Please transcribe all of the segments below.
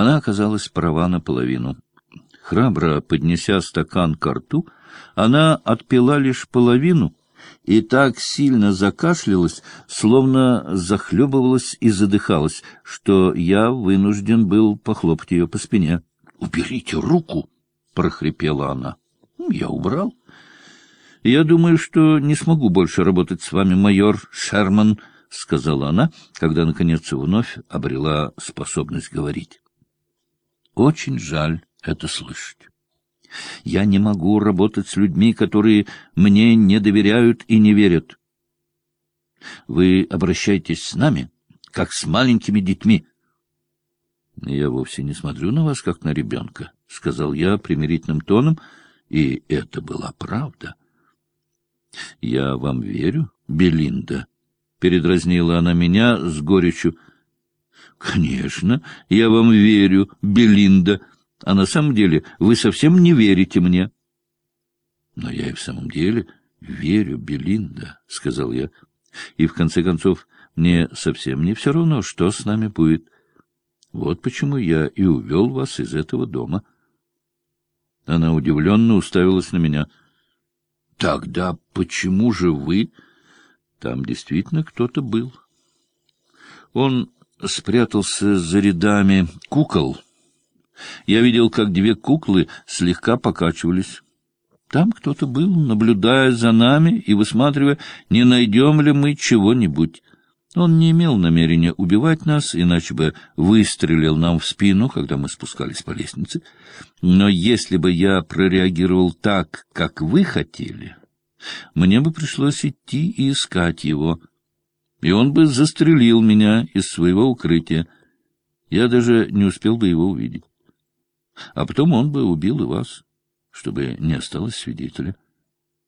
Она оказалась права наполовину. Храбро поднеся стакан к рту, она отпила лишь половину и так сильно закашлялась, словно захлебывалась и задыхалась, что я вынужден был похлопать ее по спине. — Уберите руку! — прохрипела она. Я убрал. — Я думаю, что не смогу больше работать с вами, майор Шерман, — сказала она, когда, наконец, вновь обрела способность говорить. — Очень жаль это слышать. Я не могу работать с людьми, которые мне не доверяют и не верят. Вы обращаетесь с нами, как с маленькими детьми. — Я вовсе не смотрю на вас, как на ребенка, — сказал я примирительным тоном, и это была правда. — Я вам верю, Белинда, — передразнила она меня с горечью. — Конечно, я вам верю, Белинда, — а на самом деле вы совсем не верите мне. — Но я и в самом деле верю, Белинда, — сказал я. — И в конце концов, мне совсем не все равно, что с нами будет. Вот почему я и увел вас из этого дома. Она удивленно уставилась на меня. — Тогда почему же вы... Там действительно кто-то был. Он спрятался за рядами кукол я видел, как две куклы слегка покачивались. Там кто-то был, наблюдая за нами и высматривая, не найдем ли мы чего-нибудь. Он не имел намерения убивать нас, иначе бы выстрелил нам в спину, когда мы спускались по лестнице. Но если бы я прореагировал так, как вы хотели, мне бы пришлось идти и искать его, и он бы застрелил меня из своего укрытия. Я даже не успел бы его увидеть а потом он бы убил и вас, чтобы не осталось свидетеля.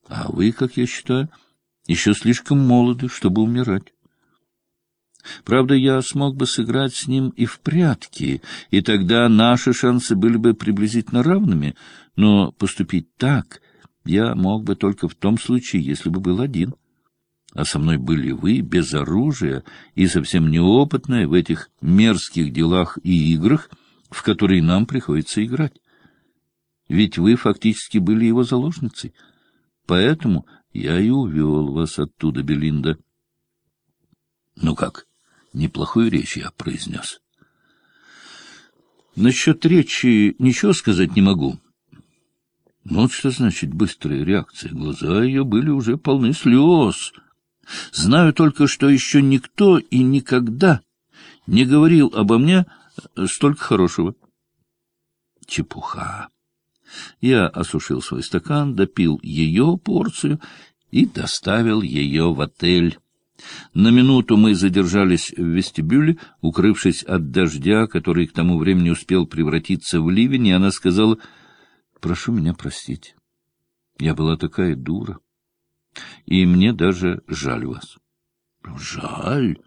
А вы, как я считаю, еще слишком молоды, чтобы умирать. Правда, я смог бы сыграть с ним и в прятки, и тогда наши шансы были бы приблизительно равными, но поступить так я мог бы только в том случае, если бы был один. А со мной были вы, без оружия и совсем неопытная в этих мерзких делах и играх — в который нам приходится играть. Ведь вы фактически были его заложницей. Поэтому я и увел вас оттуда, Белинда. Ну как, неплохую речь я произнес. Насчет речи ничего сказать не могу. Ну, вот что значит быстрая реакция. Глаза ее были уже полны слез. Знаю только, что еще никто и никогда не говорил обо мне столько хорошего. Чепуха. Я осушил свой стакан, допил ее порцию и доставил ее в отель. На минуту мы задержались в вестибюле, укрывшись от дождя, который к тому времени успел превратиться в ливень, и она сказала, «Прошу меня простить. Я была такая дура, и мне даже жаль вас». «Жаль?»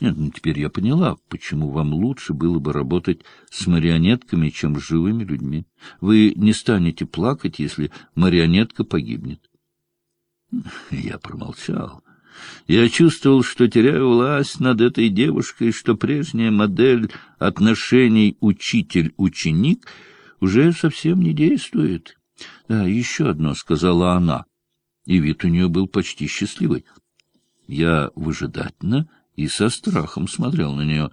Нет, ну теперь я поняла, почему вам лучше было бы работать с марионетками, чем с живыми людьми. Вы не станете плакать, если марионетка погибнет. Я промолчал. Я чувствовал, что теряю власть над этой девушкой, что прежняя модель отношений учитель-ученик уже совсем не действует. — Да, еще одно, — сказала она, и вид у нее был почти счастливый. Я выжидательно и со страхом смотрел на нее.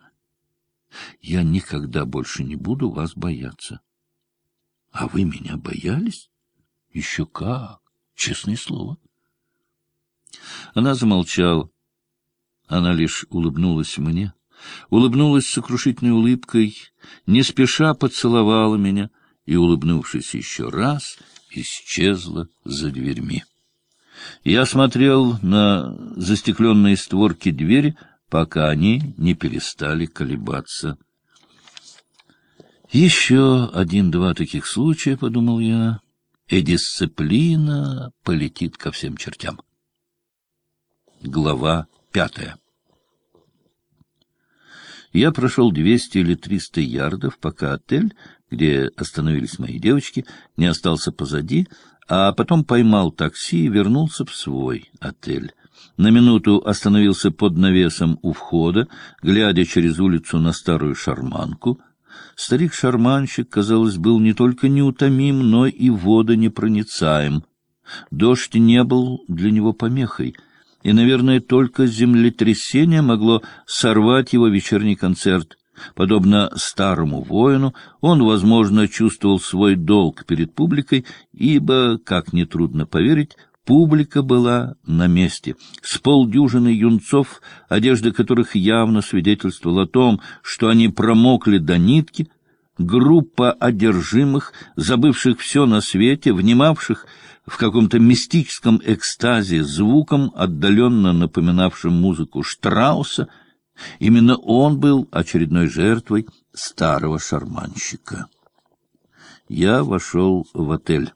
— Я никогда больше не буду вас бояться. — А вы меня боялись? — Еще как, честное слово. Она замолчала. Она лишь улыбнулась мне, улыбнулась сокрушительной улыбкой, не спеша поцеловала меня и, улыбнувшись еще раз, исчезла за дверьми. Я смотрел на застекленные створки двери, пока они не перестали колебаться. Еще один-два таких случая, — подумал я, — и дисциплина полетит ко всем чертям. Глава пятая Я прошел двести или триста ярдов, пока отель, где остановились мои девочки, не остался позади, а потом поймал такси и вернулся в свой отель. На минуту остановился под навесом у входа, глядя через улицу на старую шарманку. Старик-шарманщик, казалось, был не только неутомим, но и водонепроницаем. Дождь не был для него помехой, и, наверное, только землетрясение могло сорвать его вечерний концерт. Подобно старому воину, он, возможно, чувствовал свой долг перед публикой, ибо, как нетрудно поверить, Публика была на месте. С полдюжины юнцов, одежда которых явно свидетельствовала о том, что они промокли до нитки, группа одержимых, забывших все на свете, внимавших в каком-то мистическом экстазе звуком, отдаленно напоминавшим музыку Штрауса, именно он был очередной жертвой старого шарманщика. Я вошел в отель.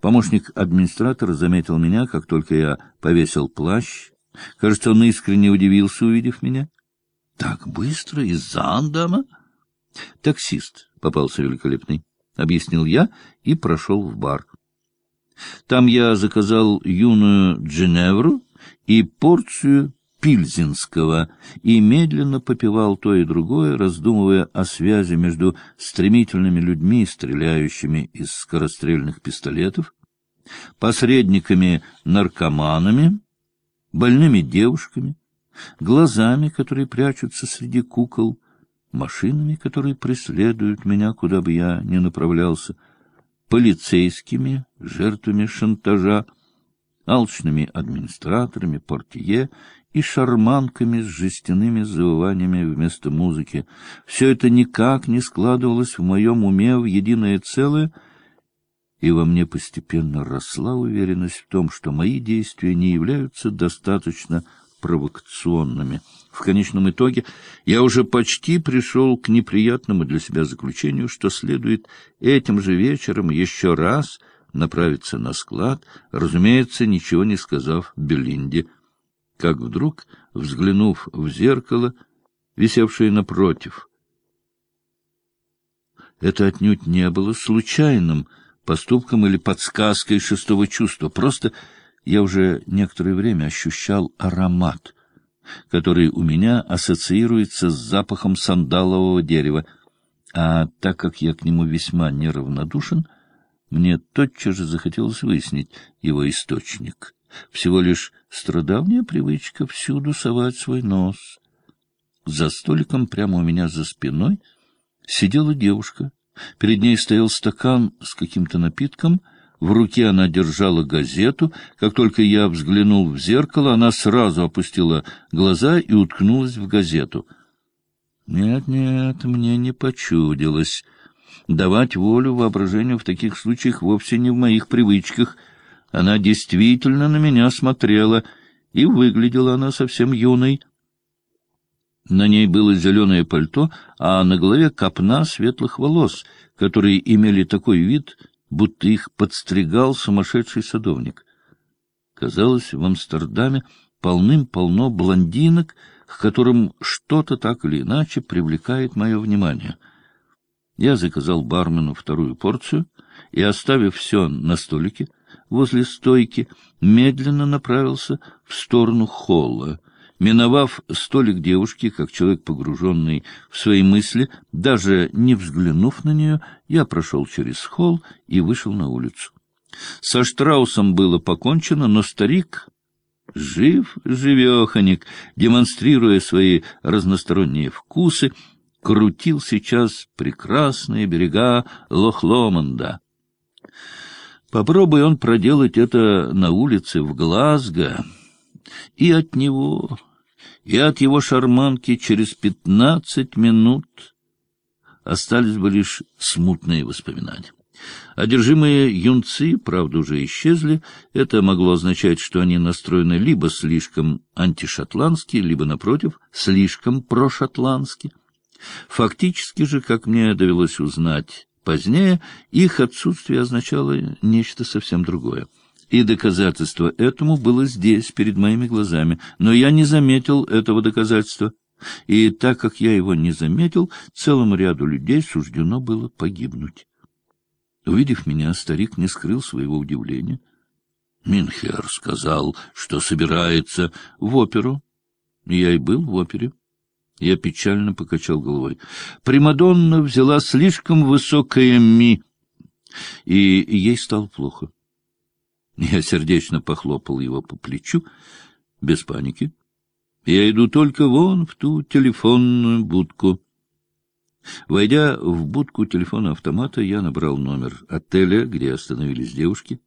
Помощник администратора заметил меня, как только я повесил плащ. Кажется, он искренне удивился, увидев меня. — Так быстро? Из-за Андама? — Таксист попался великолепный, — объяснил я и прошел в бар. Там я заказал юную Дженевру и порцию Пильзинского и медленно попивал то и другое, раздумывая о связи между стремительными людьми, стреляющими из скорострельных пистолетов, посредниками-наркоманами, больными девушками, глазами, которые прячутся среди кукол, машинами, которые преследуют меня, куда бы я ни направлялся, полицейскими, жертвами шантажа, алчными администраторами, портье и шарманками с жестяными завываниями вместо музыки. Все это никак не складывалось в моем уме в единое целое, и во мне постепенно росла уверенность в том, что мои действия не являются достаточно провокационными. В конечном итоге я уже почти пришел к неприятному для себя заключению, что следует этим же вечером еще раз направиться на склад, разумеется, ничего не сказав Белинде — как вдруг, взглянув в зеркало, висевшее напротив, это отнюдь не было случайным поступком или подсказкой шестого чувства. Просто я уже некоторое время ощущал аромат, который у меня ассоциируется с запахом сандалового дерева, а так как я к нему весьма неравнодушен, мне тотчас же захотелось выяснить его источник. Всего лишь страдавняя привычка всюду совать свой нос. За столиком прямо у меня за спиной сидела девушка. Перед ней стоял стакан с каким-то напитком, в руке она держала газету. Как только я взглянул в зеркало, она сразу опустила глаза и уткнулась в газету. Нет, нет, мне не почудилось. Давать волю воображению в таких случаях вовсе не в моих привычках — она действительно на меня смотрела, и выглядела она совсем юной. На ней было зеленое пальто, а на голове копна светлых волос, которые имели такой вид, будто их подстригал сумасшедший садовник. Казалось, в Амстердаме полным-полно блондинок, к которым что-то так или иначе привлекает мое внимание. Я заказал бармену вторую порцию и, оставив все на столике, возле стойки, медленно направился в сторону холла. Миновав столик девушки, как человек, погруженный в свои мысли, даже не взглянув на нее, я прошел через холл и вышел на улицу. Со Штраусом было покончено, но старик жив, живеханик, демонстрируя свои разносторонние вкусы, крутил сейчас прекрасные берега Лохломанда. Попробуй он проделать это на улице в Глазго, и от него, и от его шарманки через пятнадцать минут остались бы лишь смутные воспоминания. Одержимые юнцы, правда, уже исчезли. Это могло означать, что они настроены либо слишком антишотландски, либо, напротив, слишком прошотландски. Фактически же, как мне довелось узнать, Позднее их отсутствие означало нечто совсем другое. И доказательство этому было здесь, перед моими глазами, но я не заметил этого доказательства. И так как я его не заметил, целому ряду людей суждено было погибнуть. Увидев меня, старик не скрыл своего удивления. Минхер сказал, что собирается в оперу. Я и был в опере. Я печально покачал головой. Примадонна взяла слишком высокое ми, и ей стало плохо. Я сердечно похлопал его по плечу, без паники. Я иду только вон в ту телефонную будку. Войдя в будку телефона автомата, я набрал номер отеля, где остановились девушки.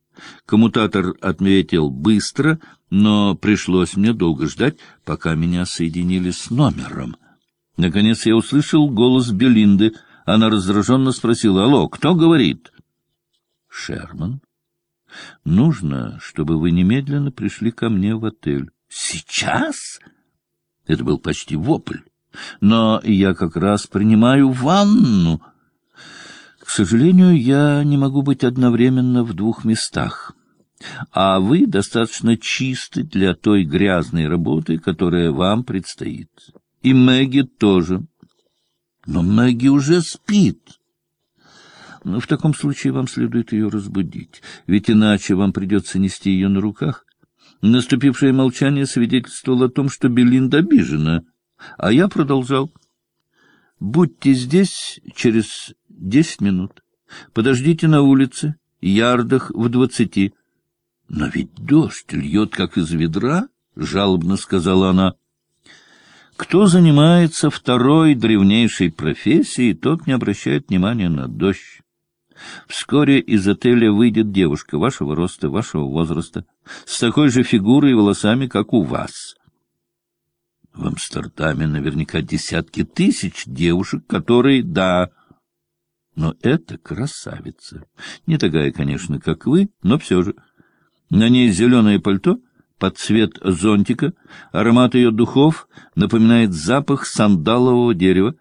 Коммутатор отметил быстро, но пришлось мне долго ждать, пока меня соединили с номером. Наконец я услышал голос Белинды. Она раздраженно спросила, «Алло, кто говорит?» «Шерман. Нужно, чтобы вы немедленно пришли ко мне в отель». «Сейчас?» Это был почти вопль. «Но я как раз принимаю ванну». К сожалению, я не могу быть одновременно в двух местах. А вы достаточно чисты для той грязной работы, которая вам предстоит. И Мэгги тоже. Но Мэгги уже спит. Ну, в таком случае вам следует ее разбудить, ведь иначе вам придется нести ее на руках. Наступившее молчание свидетельствовало о том, что Белинда обижена, а я продолжал. Будьте здесь через десять минут. Подождите на улице, ярдах в двадцати. — Но ведь дождь льет, как из ведра, — жалобно сказала она. Кто занимается второй древнейшей профессией, тот не обращает внимания на дождь. Вскоре из отеля выйдет девушка вашего роста, вашего возраста, с такой же фигурой и волосами, как у вас. В Амстердаме наверняка десятки тысяч девушек, которые, да, но это красавица. Не такая, конечно, как вы, но все же. На ней зеленое пальто под цвет зонтика, аромат ее духов напоминает запах сандалового дерева,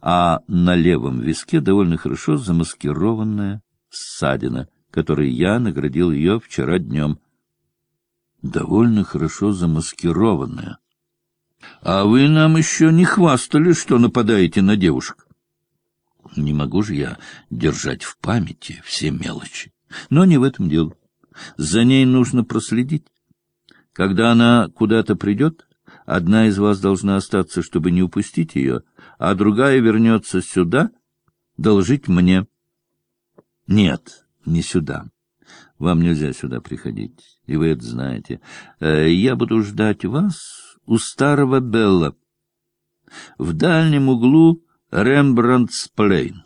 а на левом виске довольно хорошо замаскированная ссадина, которой я наградил ее вчера днем. Довольно хорошо замаскированная. А вы нам еще не хвастали, что нападаете на девушек. Не могу же я держать в памяти все мелочи. Но не в этом дело. За ней нужно проследить. Когда она куда-то придет, одна из вас должна остаться, чтобы не упустить ее, а другая вернется сюда, должить мне. Нет, не сюда. Вам нельзя сюда приходить, и вы это знаете. Э, я буду ждать вас у старого Белла. В дальнем углу Рембрандтс-Плейн.